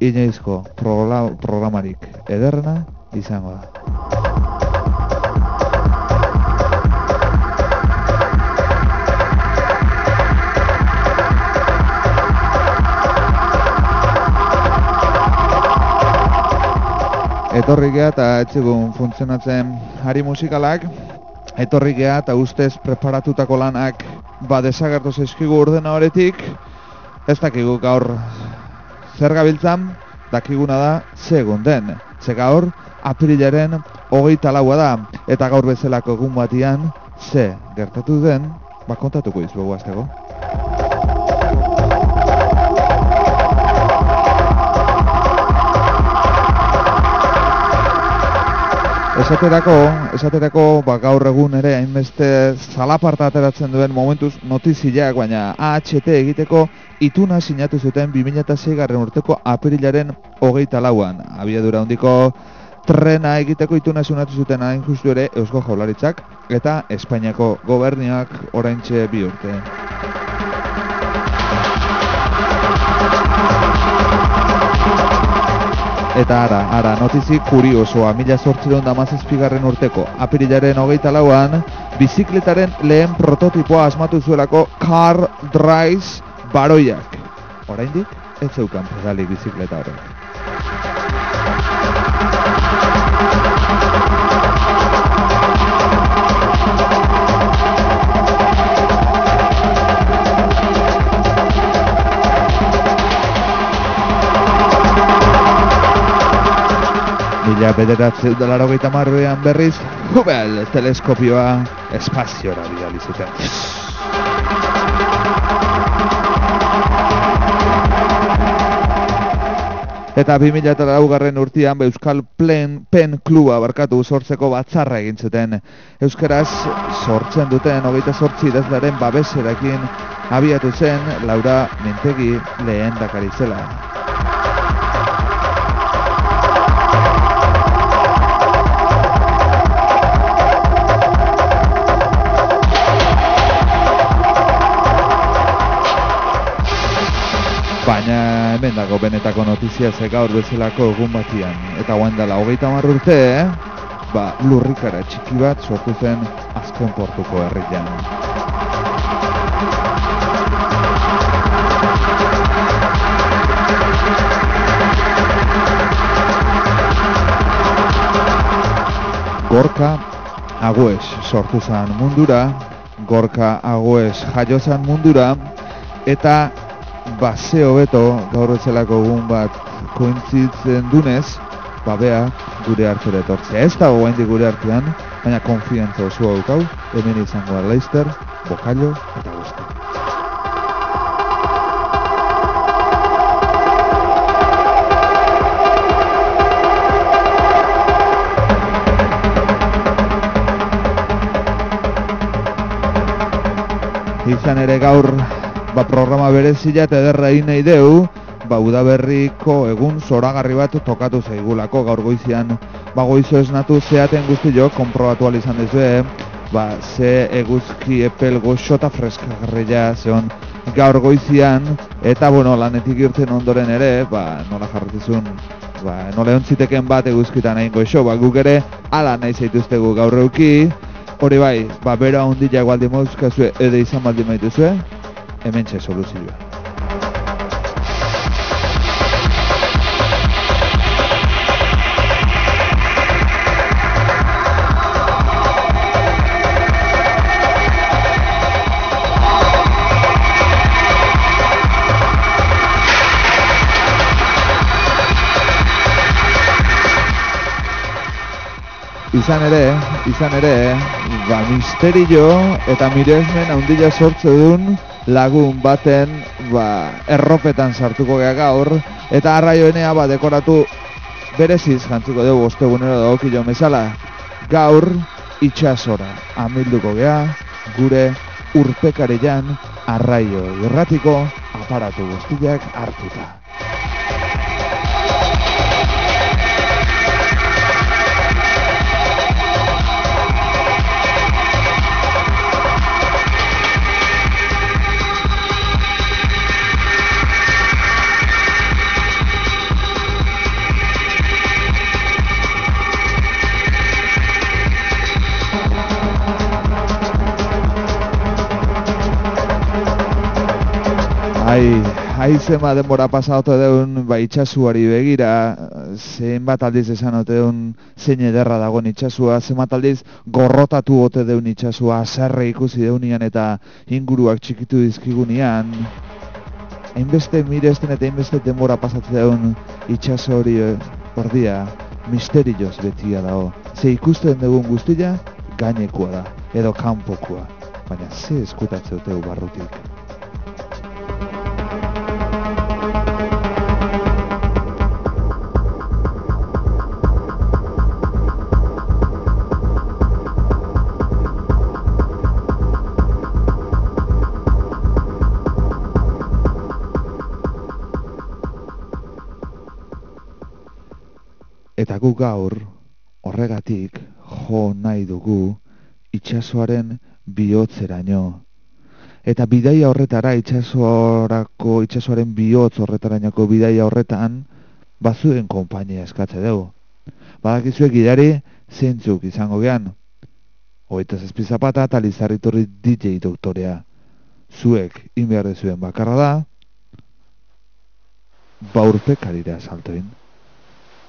inoizko programarik ederrena izango da. etorri geha eta etzigun funtzionatzen hari musikalak etorri geha eta ustez preparatutako lanak ba desagertu zaizkigu ordena horretik ez dakigu gaur zer gabiltzan dakiguna da segun den. Ze gaur apirilaren hogeita laua da. Eta gaur bezalako egun batian ze gertatu den ba kontatuko izugu aztego Esaterako, esaterako, ba, gaur egun ere hainbeste zalaparta ateratzen duen momentuz notiziak, baina AHT egiteko ituna sinatu zuten 2006 garren urteko apirilaren hogeita lauan. Abiadura hondiko trena egiteko ituna sinatu zuten hain justu ere Eusko Jaularitzak eta Espainiako goberniak oraintxe bi urte. Eta ara, ara, notizi kuriosoa, mila sortziron damazizpigarren urteko, apirilaren hogeita lauan, bizikletaren lehen prototipoa asmatu zuelako Car Drive baroiak. Oraindik ez zeukan pedali bizikleta horrek. Mila bederatzen dela hogeita marruean berriz, Hubble teleskopioa espaziora bidali zuten. Eta 2000 eta laugarren urtean Euskal Plen Pen Kluba barkatu sortzeko batzarra egin zuten. Euskaraz sortzen duten hogeita sortzi idazlaren babeserakin abiatu zen Laura Mintegi lehen dakarizela. Hemen dago benetako notizia ze gaur bezalako egun batian. Eta guain dela hogeita urte, eh? ba, lurrikara txiki bat sortu zen azken portuko herrian. Gorka Agues sortu zen mundura, Gorka Agues jaio zen mundura, eta ba, ze hobeto gaur etzelako egun bat kointzitzen dunez, ba, bea, gure hartzera etortzea. Ez da guain gure hartzean, baina konfiantza oso haukau, hemen izango da Leister, Bokallo eta Gusti. Izan ere gaur ba, programa berezia eta ederra egin nahi deu, ba, udaberriko egun zoragarri bat tokatu zaigulako gaur goizian, ba, goizo esnatu zeaten guzti jo, konprobatu izan dezu, ba, ze eguzki epel goxo eta freskagarria zeon gaur goizian, eta, bueno, lanetik irten ondoren ere, ba, nola jarretizun, ba, nola ontziteken bat eguzkitan egin goxo, ba, guk ere, ala nahi zaituztegu gaur euki, hori bai, ba, bera hondi jagualdi mozkazue, edo izan baldi maituzue, hemen txe soluzioa. Izan ere, izan ere, ba, misterio eta miresmen handia sortze duen lagun baten ba, erropetan sartuko gea gaur eta arraioenea ba, dekoratu bereziz jantzuko dugu ostegunero dago kilo mesala gaur itxasora amilduko gea gure urpekarean arraio irratiko aparatu guztiak hartuta. Bai, haizema denbora pasaute deun, ba, itxasuari begira, zein bat aldiz esan ote deun, zein ederra dagoen itxasua, zein bat aldiz gorrotatu ote deun itxasua, aserre ikusi deunian eta inguruak txikitu dizkigunean. Hainbeste miresten eta hainbeste denbora pasatu deun itxaso hori ordia, misterioz betia dago. Ze ikusten dugun guztia, gainekoa da, edo kanpokoa, baina ze eskutatzeu barrutik. Gu gaur, horregatik, jo nahi dugu, itxasoaren bihotzeraino. Eta bidaia horretara, itxasoarako, itxasoaren bihotz horretarainoko bidaia horretan, bazuen konpainia eskatze dugu. Badakizuek gidari, zeintzuk izango gehan. Oita zazpizapata eta lizarritorri DJ doktorea. Zuek, inbehar dezuen bakarra da, baurpekarira saltoin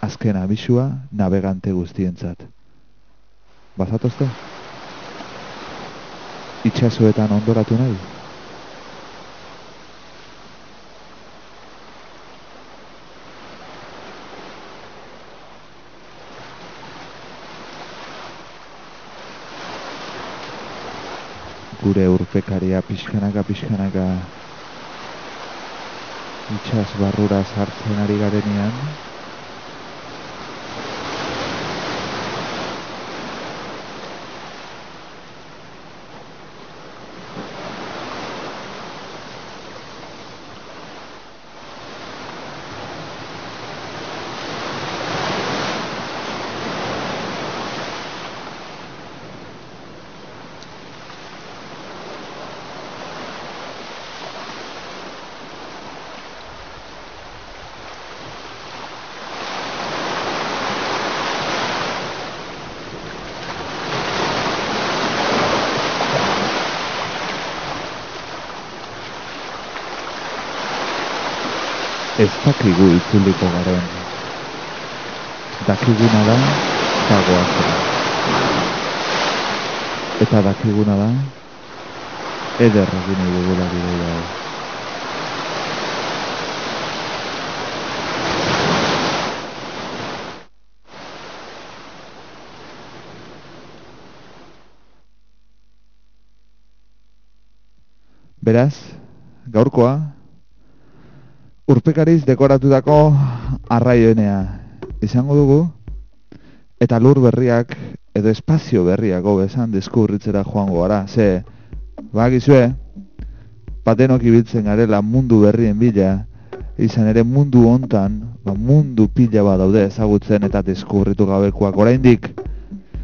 azken abisua navegante guztientzat. Bazatozte? Itxasoetan ondoratu nahi? Gure urpekaria pixkanaka pixkanaka itxas barrura sartzen ari garenean, ez dakigu itzuliko garen. Dakiguna da, zagoa Eta dakiguna da, eder egin dugula bidea. Beraz, gaurkoa, urpekariz dekoratutako arraioenea. Izango dugu eta lur berriak edo espazio berriak bezan deskubritzera joango gara. Ze bagizue patenok ibiltzen garela mundu berrien bila izan ere mundu hontan ba, mundu pila bat daude ezagutzen eta deskubritu gabekoak. Oraindik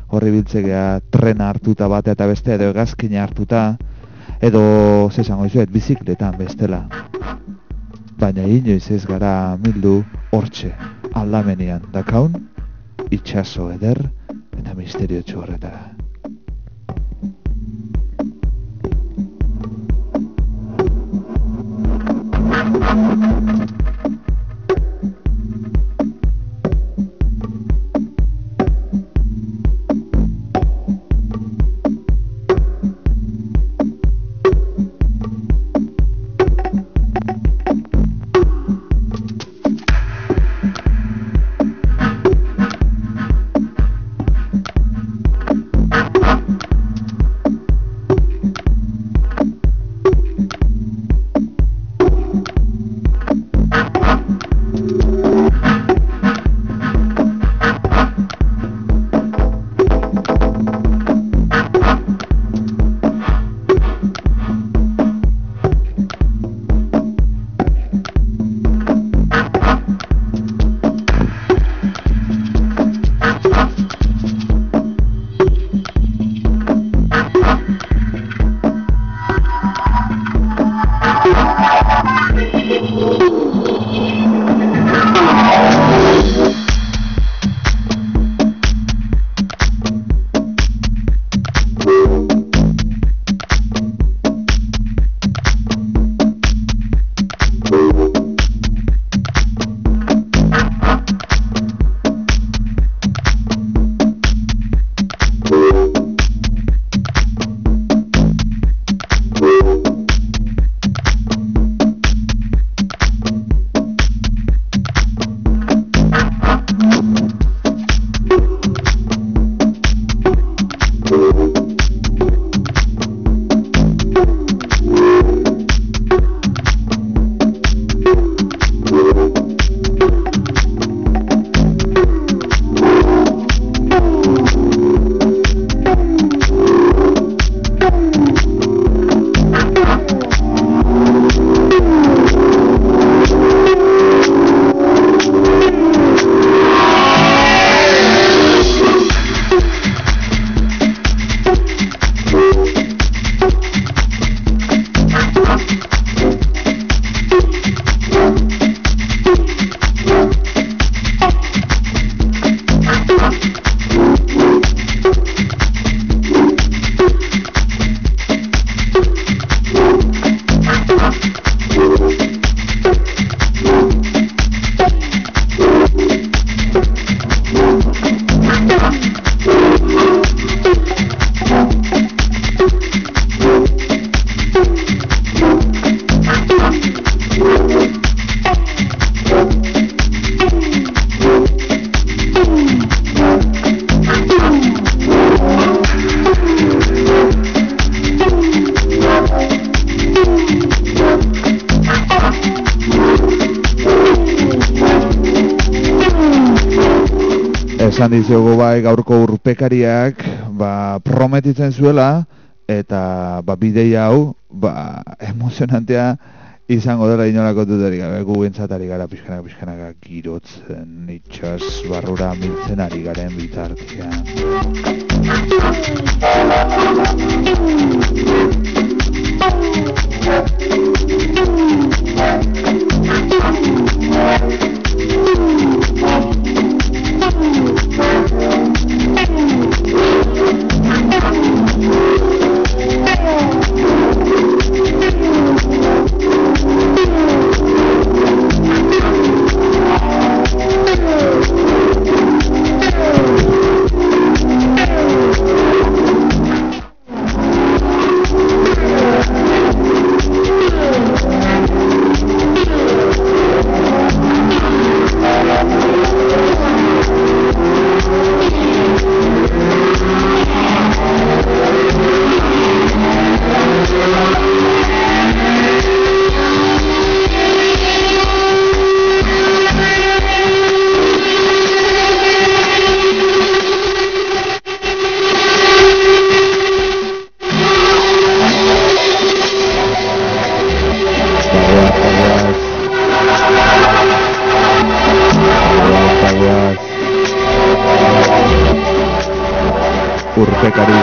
horri biltzegea trena hartuta bat eta beste edo egazkina hartuta edo zesango izuet bizikletan bestela baina inoiz ez gara mildu hortxe aldamenean dakaun itxaso eder eta misterio txorretara. Esan dizugu bai gaurko urpekariak ba, prometitzen zuela eta ba, bideia hau ba, emozionantea izango dela inolako dudari gabe. Gu bentsatari gara pixkanaka pixkanaka girotzen itxas barrura miltzen ari garen bitartian urpekariz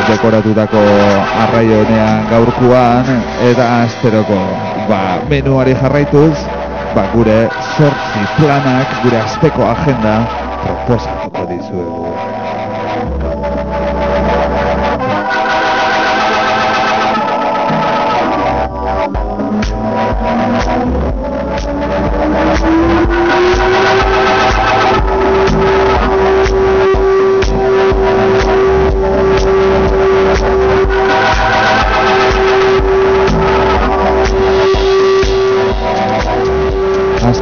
dekoratutako arraio honean gaurkuan eta asteroko ba, menuari jarraituz ba, gure sortzi planak, gure azteko agenda proposatuko dizuegu.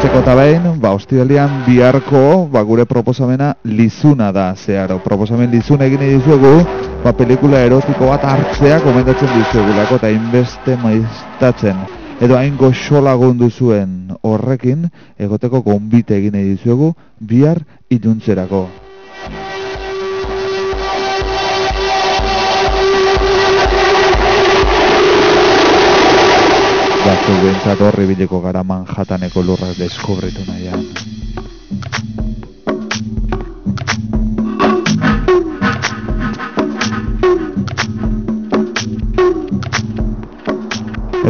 Azteko eta behin, ba, ostialian biharko, ba, gure proposamena lizuna da, zeharo. Proposamen lizuna egin dizuegu, ba, pelikula erotiko bat hartzea komentatzen dizuegulako eta inbeste maiztatzen. Edo hain goxo lagundu zuen horrekin, egoteko gombite egin dizuegu, bihar iluntzerako. Batzu behintzat horri bileko gara Manhattaneko lurrak deskubritu nahian.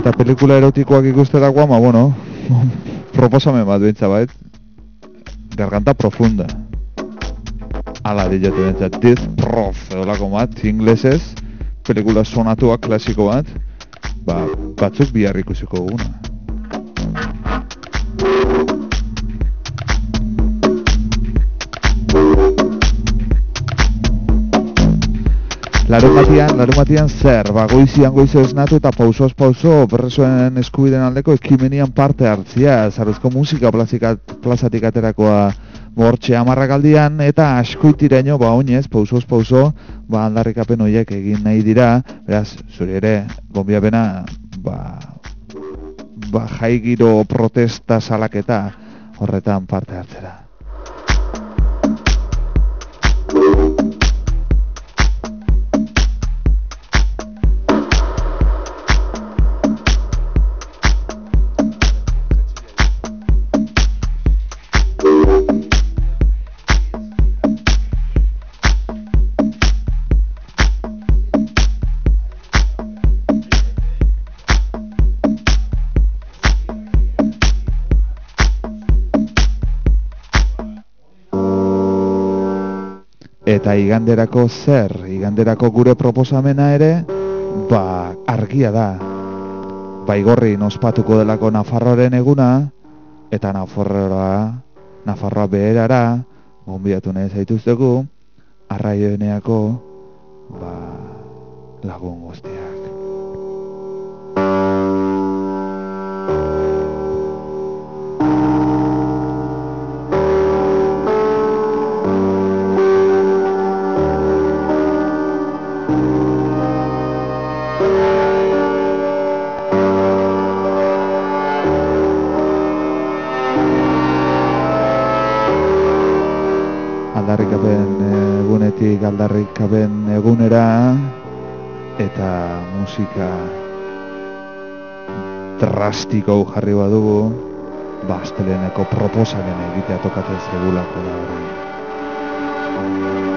Eta pelikula erotikoak ikusterakoa, ma bueno, proposamen bat bintza bait, garganta profunda. Ala diotu bintzat, Death Prof, edolako bat, inglesez, pelikula sonatuak klasiko bat, ba, batzuk bihar ikusiko duguna. Larumatian, larumatian zer, ba, goizian goizo esnatu eta pausoz pauso berresoen eskubiden aldeko ekimenian parte hartzia, zaruzko musika plazatik aterakoa bortxe amarrak aldian, eta askoitiraino, ba, oinez, pausoz pauso, ba, aldarrikapen horiek egin nahi dira, beraz, zuri ere, gombiapena, ba, ba, jaigiro protesta salaketa horretan parte hartzera. Eta iganderako zer, iganderako gure proposamena ere, ba, argia da. Baigorri nospatuko delako Nafarroaren eguna, eta Nafarroa, Nafarroa beherara, gombiatu nahi zaituztegu, arraioeneako, ba, lagun guztiak. Egunera eta musika drastiko jarri badugu ba asteleneko proposamen egitea tokatzen zegulako da orain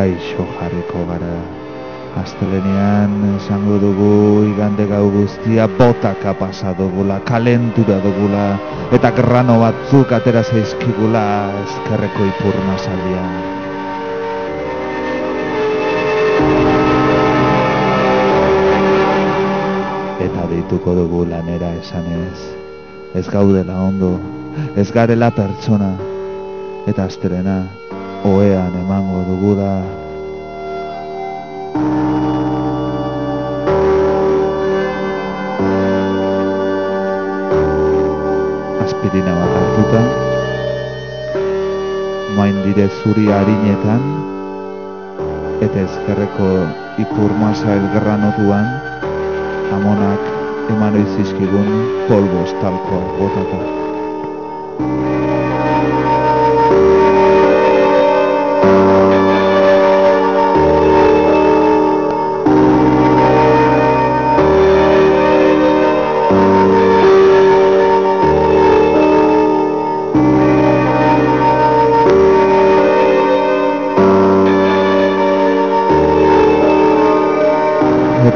gaixo jarriko gara. Astelenian esango dugu igande gau guztia botaka pasa dugula, kalentura dugula, eta grano batzuk atera zaizkigula eskerreko ipur mazalian. Eta dituko dugu lanera esanez, ez gaudela ondo, ez garela pertsona, eta astelena oean emango dugu da aspirina bat hartuta. Main dire zuri harinetan. Eta ezkerreko ipur masa elgerranotuan amonak eman oizizkigun polbos talkoa botata.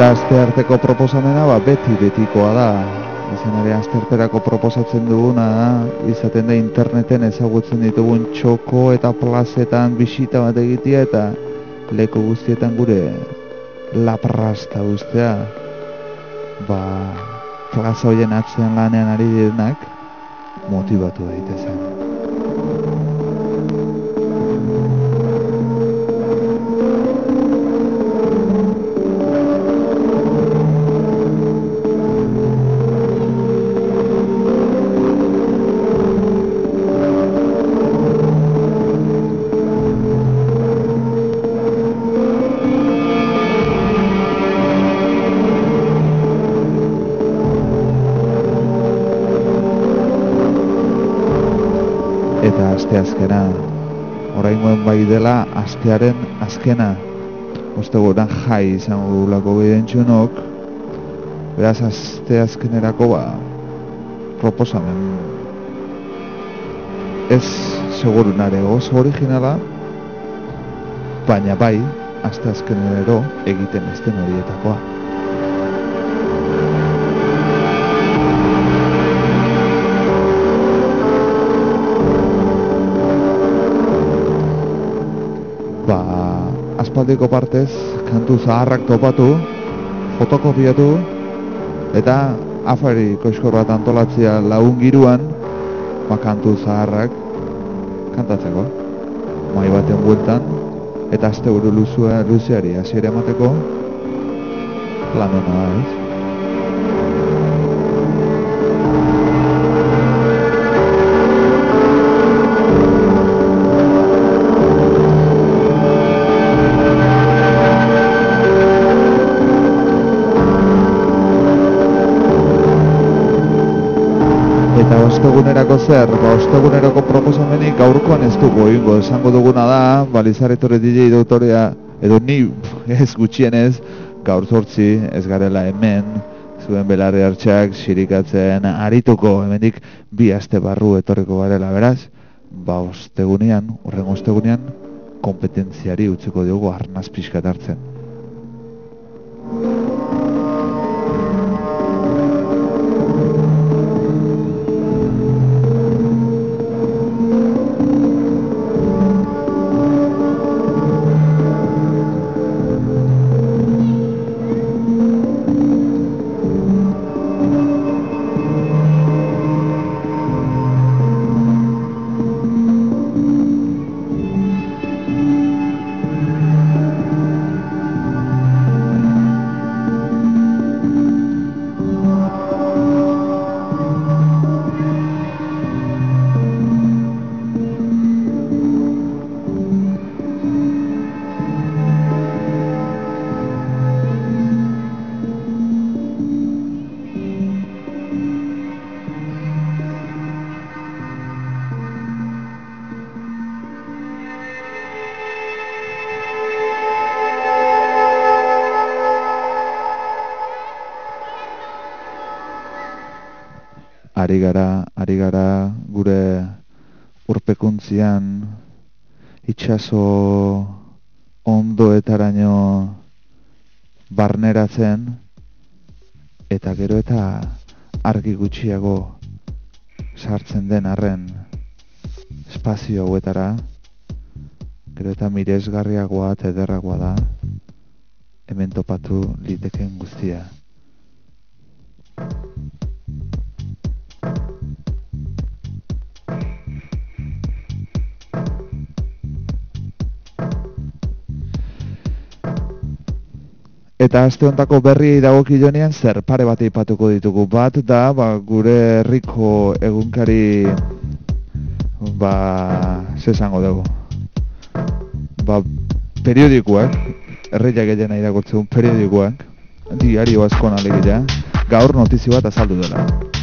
Eta azte arteko proposamena ba, beti betikoa da izan ere azterterako proposatzen duguna izaten da interneten ezagutzen ditugun txoko eta plazetan bisita bat egitea eta leku guztietan gure laprasta ustea ba plaza hoien atzean lanean ari direnak motivatu daitezen. Azkena. Oraingoen bai dela astearen azkena. Osteguran jai izango dugulako bidentxunok beraz aste azkenerako ba proposamen. Ez segurunare oso originala baina bai azkenero egiten ezten horietakoa aspaldiko partez kantu zaharrak topatu, fotokopiatu eta afari koizkor bat antolatzea lagun giruan ba, kantu zaharrak kantatzeko mai baten bueltan eta azte buru luzeari hasiera emateko lan hona ez ostegunerako zer, ba, ostegunerako proposamenik gaurkoan ez dugu egingo, esango duguna da, balizaretore DJ doktorea, edo ni ez gutxienez, gaur zortzi ez garela hemen, zuen belarri hartxak, sirikatzen arituko, hemendik bi aste barru etorriko garela, beraz, ba, ostegunean, horren ostegunean, kompetentziari utziko diogu arnaz pixkat hartzen. Urpekuntzian itxaso ondoetaraino barneratzen eta gero eta argi gutxiago sartzen den arren espazio hauetara gero eta miresgarriagoa eta ederragoa da hemen topatu liteken guztia. Eta aste hontako berri dagoki jonean zer pare bat eipatuko ditugu. Bat da ba, gure herriko egunkari ba zesango dugu? Ba periodikoak herriak egiten irakurtzen periodikoak diario asko alegia gaur notizio bat azaldu dela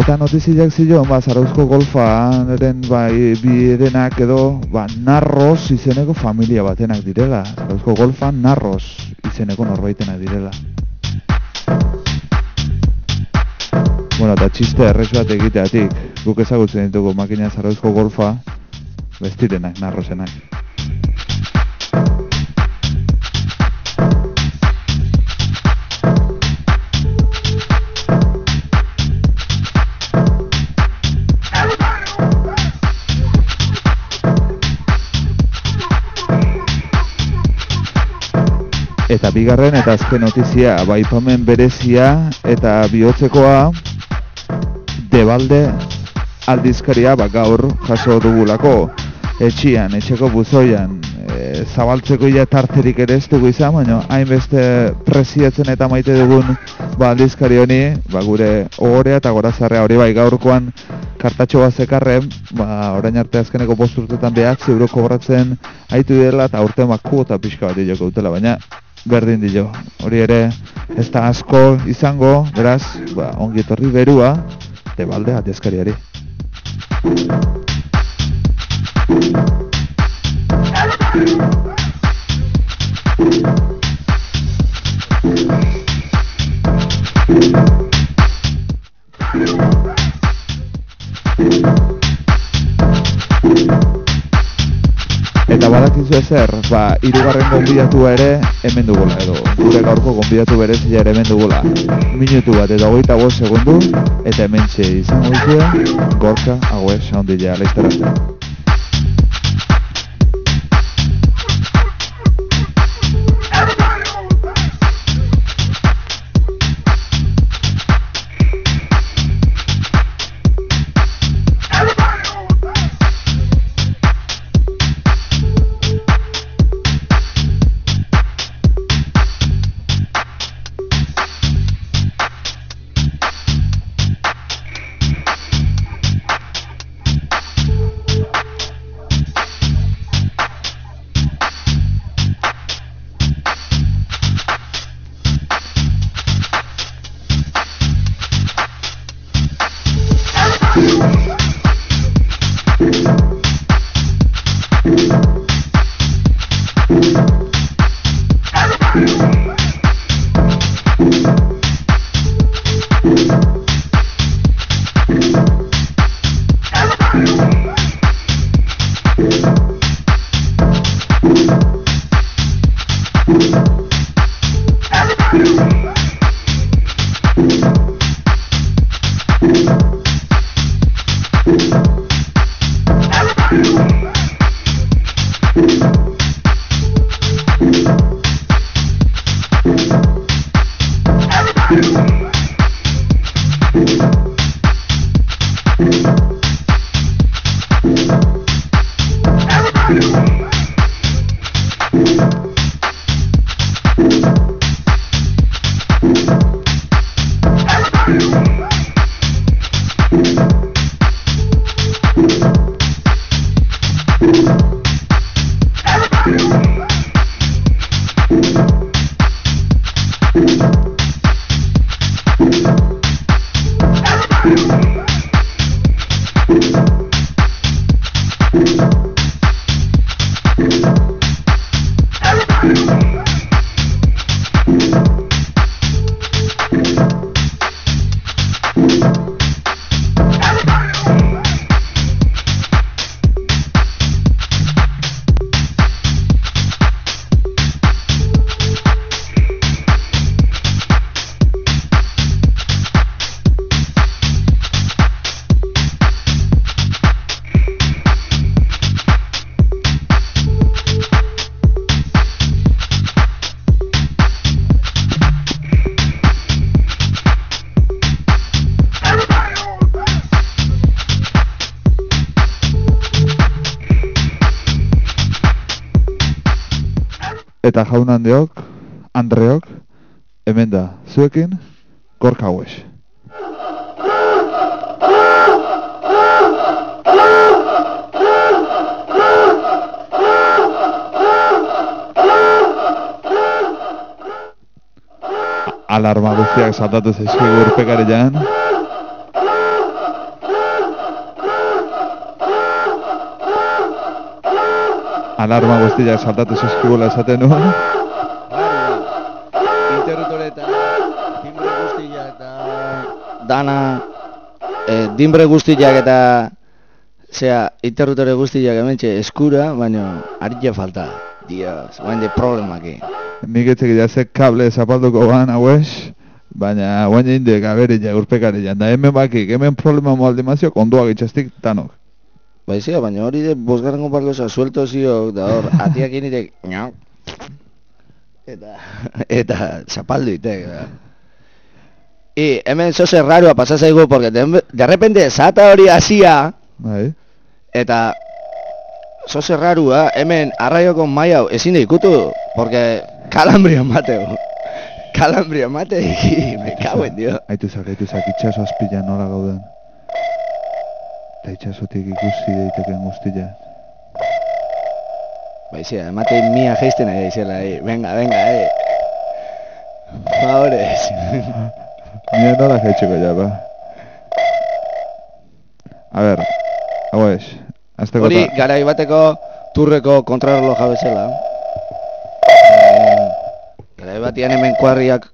Eta notiziak zilo, ba, Zarauzko golfa eren, ba, bi edenak edo, ba, narroz izeneko familia batenak direla. Zarauzko golfa narroz izeneko norbaitenak direla. Bueno, eta txiste errez bat egiteatik, guk ezagutzen ditugu makina Zarauzko golfa, bestirenak, narrozenak. Eta bigarren eta azken notizia, baipamen berezia eta bihotzekoa debalde aldizkaria ba, gaur jaso dugulako etxian, etxeko buzoian. E, zabaltzeko ia tarterik ere ez dugu izan, baina hainbeste preziatzen eta maite dugun ba, aldizkari honi, ba, gure ogorea eta gorazarrea hori bai gaurkoan kartatxo bat zekarren, ba, orain arte azkeneko posturtetan behar ziuroko horatzen haitu dela eta urte maku eta pixka bat joko dutela, baina berdin dio. Hori ere ez da asko izango, beraz, ba, ongi etorri berua, tebalde atezkariari. Eta ezer, ba, irugarren gonbidatu ere hemen dugula, edo gure gaurko gonbidatu berezia ere hemen dugula. Minutu bat edo goita segundu, eta hemen txe izango duzue, gorka, haue, saundilea, leizterazte. Eta jaun handiok, Andreok, hemen da, zuekin, gorka hues. Alarma guztiak saltatu zaizkigu urpekari Alarma guztiak saltatu zaizkigula esaten nuen. Interruptore eta timbre guztiak eta dana eh, dimbre guztiak eta zera, interruptore guztiak hementxe eskura, baina arilla falta. Dios, guain de problemak. Nik etxek ze kable zapalduko ban hauez, baina guain jinde gabere ja urpekari. Da hemen bakik, hemen problema moaldi mazio, konduak itxastik tanok. Bai zio, baina hori de bosgarren konparkoza suelto zio, da hor, atiak initek, nyau, eta, eta zapaldu itek, da. I hemen zoze rarua pasazaigu, porque de, de repente zata hori hasia, Bai. eta zoze rarua, hemen arraioko mai hau ezin da ikutu, porque kalambrio mateo. Kalambrio mate, me cago en dio. Aitu zak, aitu zak, itxaso azpila nola gauden. Eta itxasotik ikusi daiteken guztia. Baizia, emate mia geisten ari izela, eh. Venga, venga, eh. Favores. Mira nola jaitxeko ja, ba. A ber, hau ez, azteko Hori, ta- garai bateko turreko kontrarreloja bezala. Eh, garai batian hemen kuarriak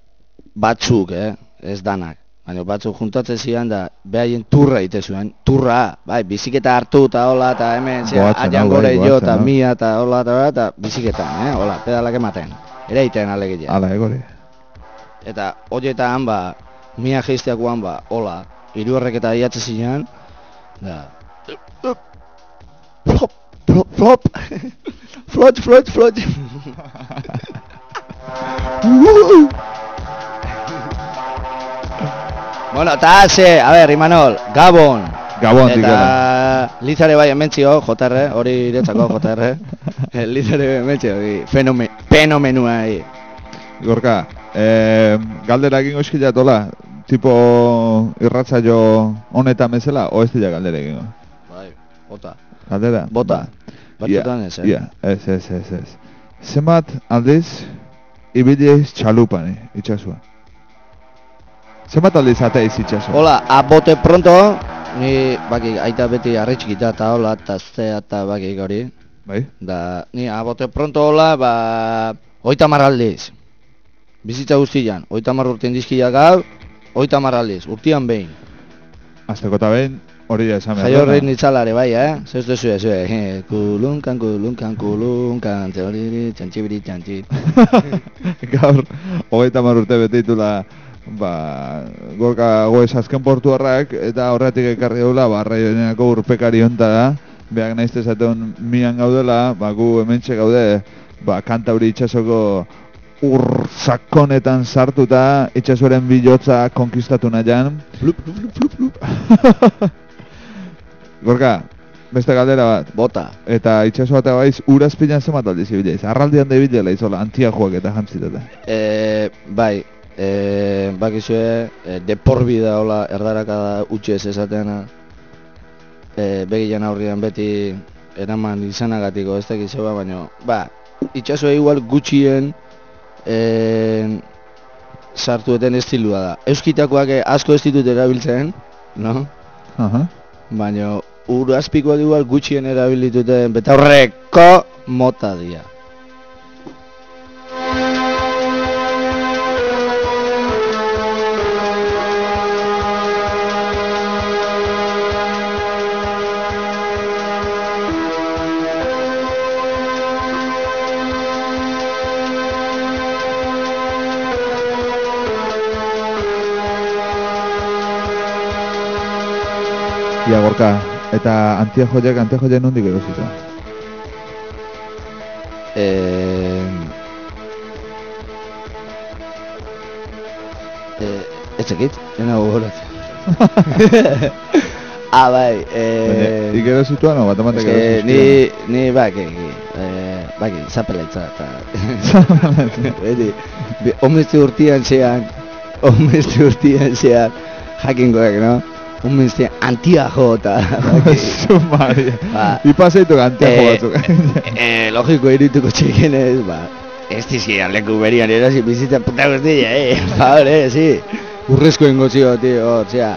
batzuk, eh, ez danak. Baina batzuk juntatzen zian da, behaien turra ite zuen, turra, bai, biziketa hartu eta hola, eta hemen, zera, aian gore bai, jo, eta hau. mia, eta hola, eta hola, eta biziketan, eh, hola, pedalak ematen. Ere iten alegia. Ala, egori. Eta horietan ba, mia geizteakoan ba, hola, hiru horrek eta iatze zinean, da, flop, flop, flop, flot, flot, flot. bueno, eta ze, a ber, Imanol, Gabon. Gabon, dikera. Eta Lizare bai hementzio, JR, hori iretzako JR. Eh, Lizare hementzio, hori fenome, fenomenua. Gorka, eh, galdera egingo eskila tola, tipo irratza jo honetan bezala, o ez dira galdera egingo? Bai, bota. Galdera? Bota. Ba. Batzutan ez, eh? Ia, ez, ez, ez, ez. Zenbat aldiz, ibiliz txalupani, itxasua. Zenbat aldiz ateiz itxasua? Hola, a bote pronto, ni baki aita beti arritxikita eta hola, eta zea eta baki hori. Bai? Da, ni a bote pronto hola, ba, oita aldiz. Bizitza guztian, oita mar urtean dizkia gaur, oita aldiz, urtian behin. Azteko eta behin, hori da esan behar Jaio horrein nitzalare bai, eh? Zeus duzu ez, eh? Kulunkan, kulunkan, kulunkan, txoriri, txantxibiri, txantxit. Gaur, hogeita mar urte bete ditula, ba, gorka goez azken portu horrak, eta horretik ekarri daula, ba, raioeneko urpekari hontara, beak naizte esaten mian gaudela, ba, gu hementxe gaude, ba, kanta hori itxasoko ur sakonetan sartuta, itxasoren bilotza konkistatu nahian. Flup, flup, flup, flup, flup. Gorka, beste galdera bat, Bota. eta itxaso bat baiz, urazpilan zenbat aldiz ibileiz, arraldian izola, antia joak eta jantziteta. E, bai, e, bakizue, e, deporbida hola erdaraka da utxe ez esateana e, begian aurrian beti eraman izanagatiko ez dakiz ba, baina, ba, itxasua igual gutxien e, sartu eten estilua da. Euskitakoak asko ez ditut erabiltzen, no? Aha. Baina ur azpikoak igual gutxien erabilituten betaurreko mota dira. Ia gorka, eta antia joiak, antia joiak nondik erosita. Eh, eh, ez zekit, ena gogoratzen. ah, bai, eh... ik erosituan, o bat es ematek que ni, ni, ba, que, que, eh, baki, zapeletza eta... Beti, omezte urtian zean, omezte urtian zean, jakingoek, no? Omezte antia jo eta... baki. Zu Maria. Ba. Ipaseitu ganteako Eh, batzuk. eh, logiko irituko txikenez, ba, ez dizkidan leku berian erasi bizitza puta guztia, eh, favore, si. Urrezko ingotxio, tío, osea.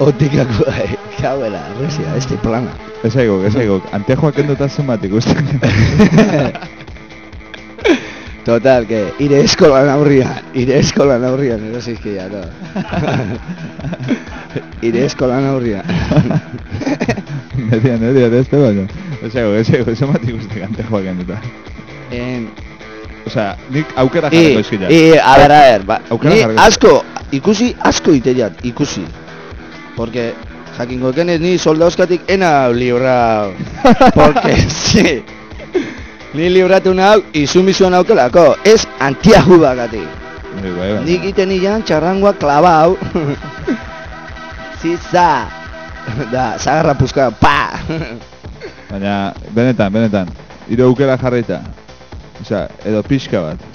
Otikako, eh, kauela, arrezia, ez di plana. Ez aigok, ez aigok. Antejoak kenduta zenbat ikusten. Total, que ire eskolan aurrian, ire eskolan aurrian, erosizkia, no. ire eskolan aurrian. Median, median, ez da baina. Ez aigok, ez aigok, zenbat ikusten antejoak kenduta. en, Osea, nik aukera I, jarriko izkila. I, a ber, a ber, ba, Aukera ni asko, ikusi, asko iteiat, ikusi. Porque, jakingo kenez, ni soldauzkatik ena libra, porque, sí, ni libratu nau, izumizuan aukelako, ez antiahu bagatik. Bai, bai, bai. Nik iten ian txarrangoa klabau, ziza, da, zagarra puzka, pa! Baina, benetan, benetan. Hiru aukera jarrita. Osea, edo pixka bat.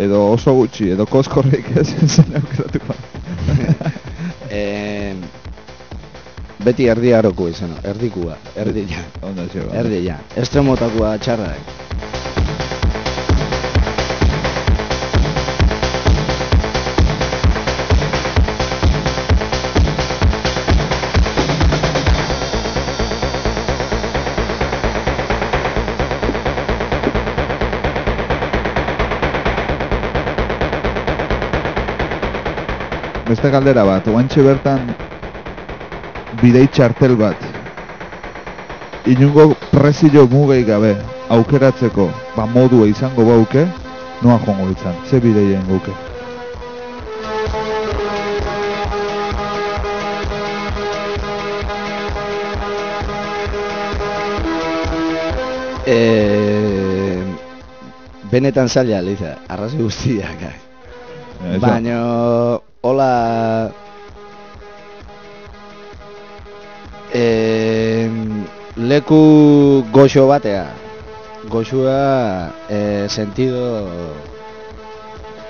Edo oso gutxi, edo koskorrik ez zen aukeratuko. eh, beti erdi haroko izan, erdikua, erdi ja. Ondo zio. Erdi ja, estremotakoa txarra. Beste galdera bat, oantxe bertan bidei txartel bat. Inungo prezio mugei gabe aukeratzeko ba modua izango bauke, noa joango ditzan, ze bideien guke. Eh, benetan zaila, Liza, arrazi guztiak. Baina, hola... Eh, leku goxo batea. Goxua, eh, sentido...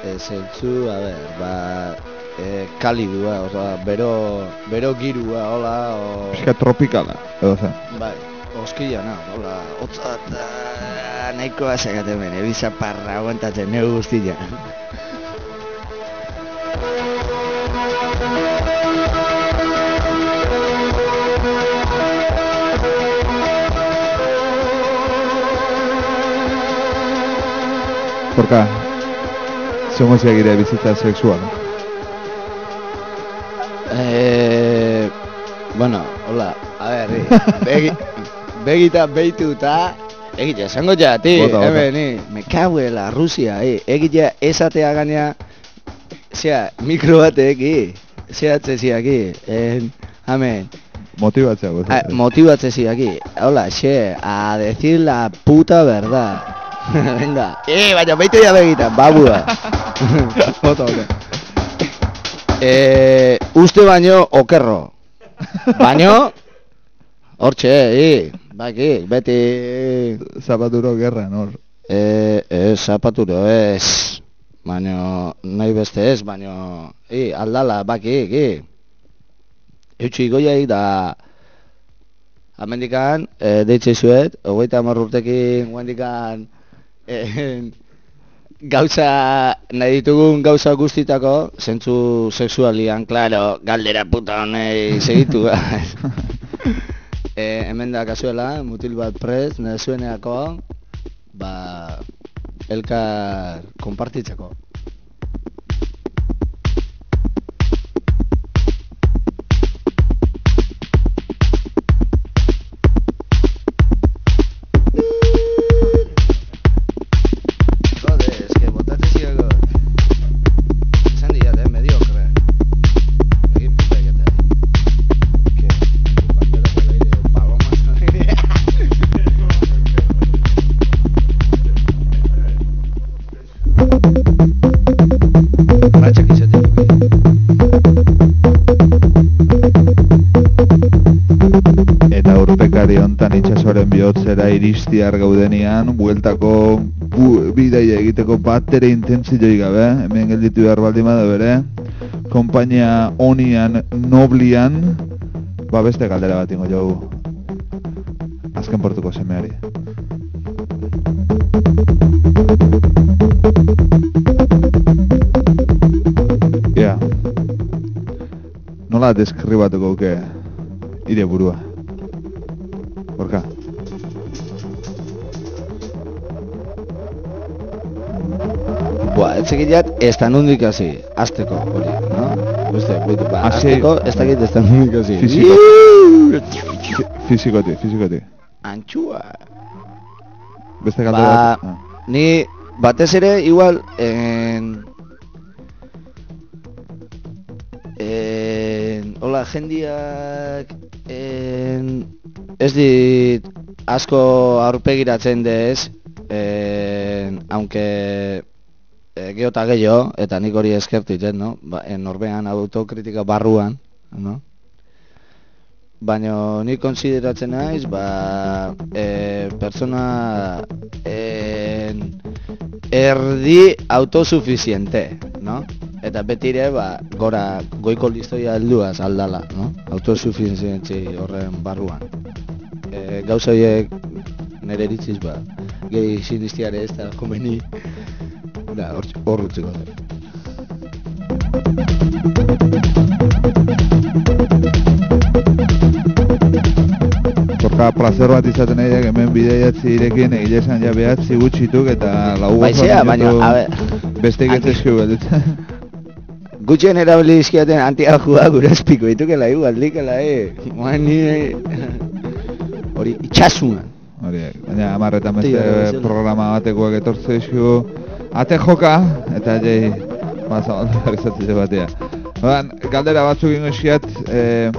Eh, zentzu, a ver, ba... Eh, kalidua, oza, bero, bero girua, hola, o... Pixka tropikala, edo zen. Bai, oskila na, hola, hotza eta nahikoa sakaten ben, ebiza parra aguantatzen neu guztia. Porka, ze emoziak ire bizitza sexual. Eh, bueno, hola, a ver, eh, begi, begita beitu eta egitea, esango ja, ti, Bota, bota. hemen, ni, me caguela, Rusia, eh, egitea esatea gainea, zea, mikro batek, eh, zehatze ziaki, en, amen, Motibatzea, Ah, gozatzen. motibatze ziaki, hola, xe, a decir la puta verdad. Venga, eh, baina beitu ya begitan, babua. Bota, bota. Eh, uste baino okerro. Baino, hortxe, eh, baki, beti, Zapaturo gerra, nor. eh, ez, zapaturo, ez. Baino, nahi beste ez, baino, eh, aldala, baki, eh. Eutxi goiai da, Amendikan, e, deitze zuet, hogeita hamar urtekin, guendikan, eh, gauza, nahi ditugun gauza guztitako, zentzu sexualian, claro, galdera puta honei segitu. e, hemen da kasuela, mutil bat prez, nezueneako, ba, elkar konpartitzeko. Bihotzera iristiar gaudenian, bueltako bu, bidaia egiteko bat ere intentsioi gabe, hemen gelditu behar baldin bada bere, kompainia onian, noblian, ba beste galdera bat ingo jogu. Azken portuko semeari. Ja. Nola deskribatuko ke ire burua? Boa, ez da nundik hasi, azteko, hori, no? Beste, bitu, ba, azteko, ez da ez da hasi. Fisiko. Iiii! Fizikoti, fizikoti. Antxua. Beste galdera Ba, bat. Ah. ni batez ere, igual, en... En... Hola, jendiak... En... Ez dit asko aurpegiratzen dez, en... Aunque... E, geho eta gehiago, eta nik hori eskertit, no? Ba, norbean autokritika barruan, no? Baina ni konsideratzen naiz, ba, e, persona en, erdi autosuficiente, no? Eta beti ere, ba, gora, goiko listoia helduaz aldala, no? Autosuficientzi horren barruan. E, gauza horiek nire eritziz, ba, gehi sinistiare ez da komeni, da, hor, hor utziko dut. Porka placer bat izaten nahi dek hemen bideiatzi irekin egile esan ja behatzi gutxituk eta lau Baizea, baina, a ber, Beste anti- egitezkeu galditzen. Gutxien erabili izkiaten antiajua gure espiko ditukela igual, dikela, eh? Moan ni... Hori, itxasuan. Horiek, baina amarretan beste programa batekoak etortze izku ate joka, eta jai, ba, zabalduak esatzen batea. Baina, galdera batzuk ingo eskiat, eh,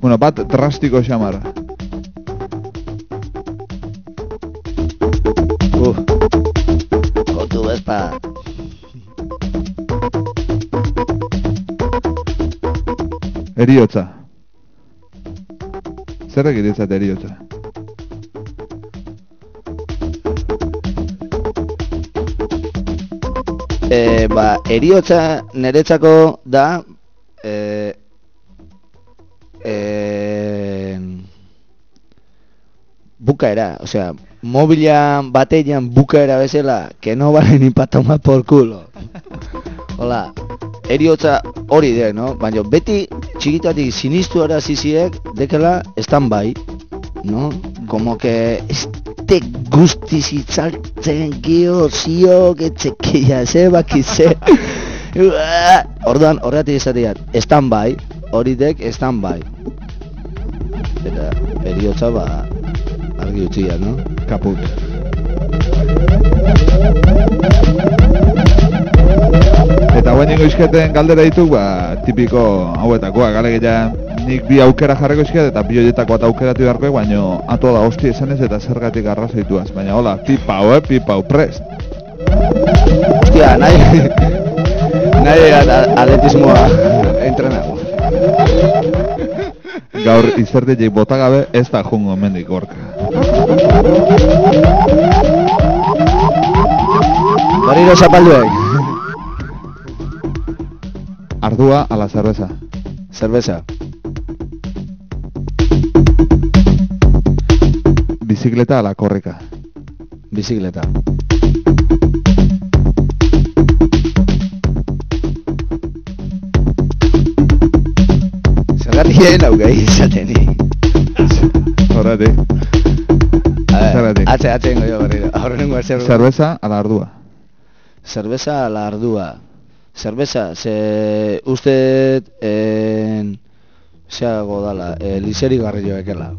bueno, bat drastiko xamar. Uf. Kontu bezpa. Eriotza. Zer egitetzat eriotza? E, ba, eriotza niretzako da... E, e, bukaera, osea, mobilan batean bukaera bezala, que no vale ni pa tomar por culo. Hola, eriotza hori de, no? Baina beti txikitatik sinistu araziziek dekela stand-by, no? Como que este guztiz itzaltzen gio, zio, getzekia, ze bakize. Orduan, horretik izateat, stand-by, hori dek stand-by. Eta eriotza ba, argi utziak, no? Kaput. Eta guen ingo izketen galdera ditu, ba, tipiko hauetakoa, gale ja nik bi aukera jarreko izkiat eta bi horietako bat aukeratu beharko, baino ato da hosti esanez eta zergatik arrazoituaz. Baina hola, pipau, eh, pipau, prest. Hostia, nahi, nahi a- atletismoa entrenago. Gaur izerditik bota gabe ez da jungo mendik gorka. Barriro zapalduek. Ardua ala cerveza. Cerveza. Bizikleta ala korrika. Bizikleta. Zergatik egin aukai izateni. Horretik. A ver, Zergatik? atze, atze ingo jo berriro. Aurrenengo zer... Cerveza ala ardua. Cerveza ala ardua. Cerveza, ze uste en zeago dala, e, liseri garrillo ekela.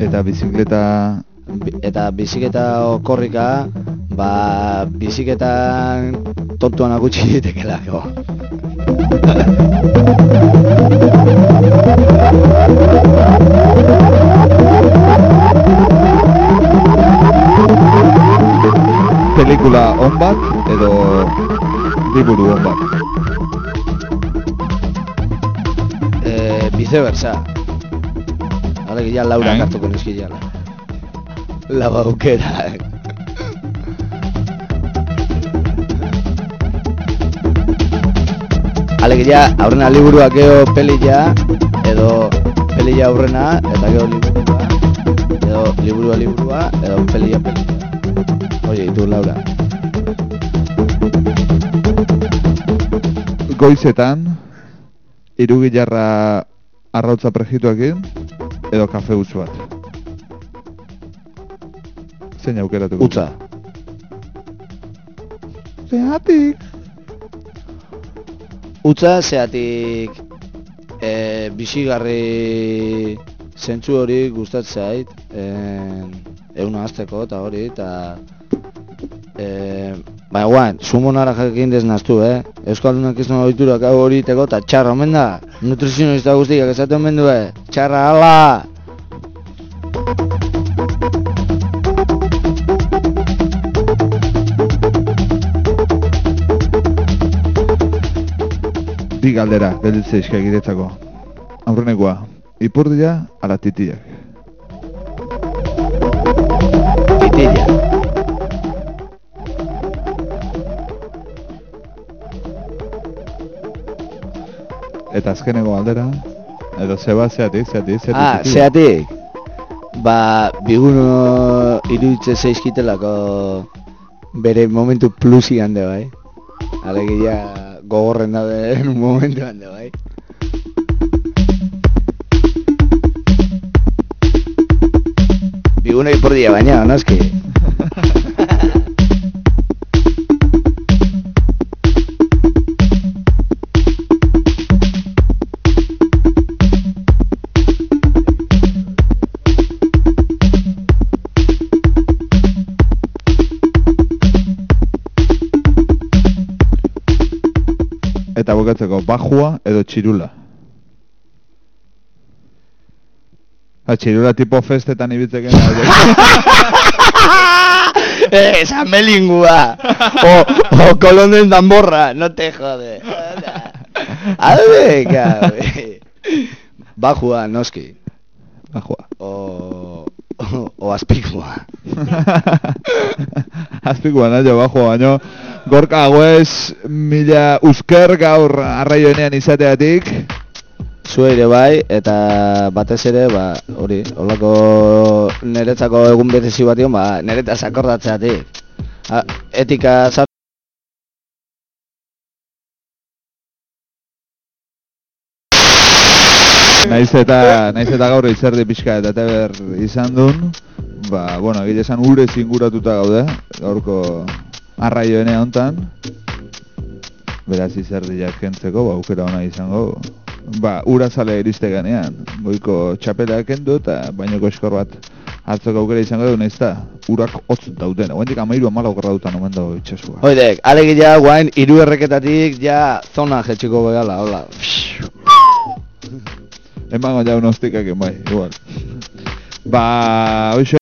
Eta bizikleta Bi- Eta biziketa okorrika, ba, biziketan tontuan gutxi ditekelako. pelikula on bat edo liburu on bat. Viceversa. Alegia ja Laura Hain. hartuko nizki jala. Lau aukera. Alegia aurrena liburuak gero pelilla edo pelilla aurrena eta gero liburua edo liburua liburua edo pelilla pelilla. Oye, tu Laura. Goizetan, irugilarra arrautza prejituakin, edo kafe utzu bat. Zein aukeratuko? Utza. Zeatik. Utza zeatik e, bisigarri zentzu hori gustatzen zait en, euna azteko eta hori eta e, baina guain, sumonara jakin deznaztu, eh? Euskaldunak nola oiturak hau hori iteko eta txarra omen da Nutrizionista guztiak esaten omen du, eh? Txarra, ala! Bi galdera, gelditze izka egiretzako. Aurrenekoa, ipurdia ala titiak. Titilla. Eta azkeneko galdera, edo zeba zeatik, zeatik, zeatik. Ah, zeatik? Ba, biguno iruditze zeizkitelako bere momentu plusi hande bai. Alegia gogorren da den momentu hande bai. Biguno ipurdia baina, noski. Eta bukatzeko, bajua edo txirula. Ha, txirula tipo festetan ibiltzeken eh, esa melingua. O, o colón del Zamborra, no te jode. Cabe. Bajua, noski. Bajua. O, o, o azpikua. Azpikoa nahi bajua, baino gorka hauez mila usker gaur arraioenean izateatik. Zue ere bai, eta batez ere, ba, hori, holako niretzako egun betezi bation, ba, niretaz akordatzeatik. Etika zar Naiz eta, naiz eta gaur izerdi pixka eta teber izan duen, ba, bueno, egile esan ure zinguratuta gaude, gaurko arraioenea hontan. Beraz izerdiak kentzeko, ba, aukera ona izango, ba, ura zale iriste ganean, goiko txapela kendu eta bainoko eskor bat hartzeko aukera izango du, nahiz da, urak hotz dauden, oendik amairu amala okerra dutan omen dago itxasua. Oidek, alegia guain, hiru erreketatik ja zona jetxiko begala, hola. Emango ja unostikak bai, igual. Ba, hoxe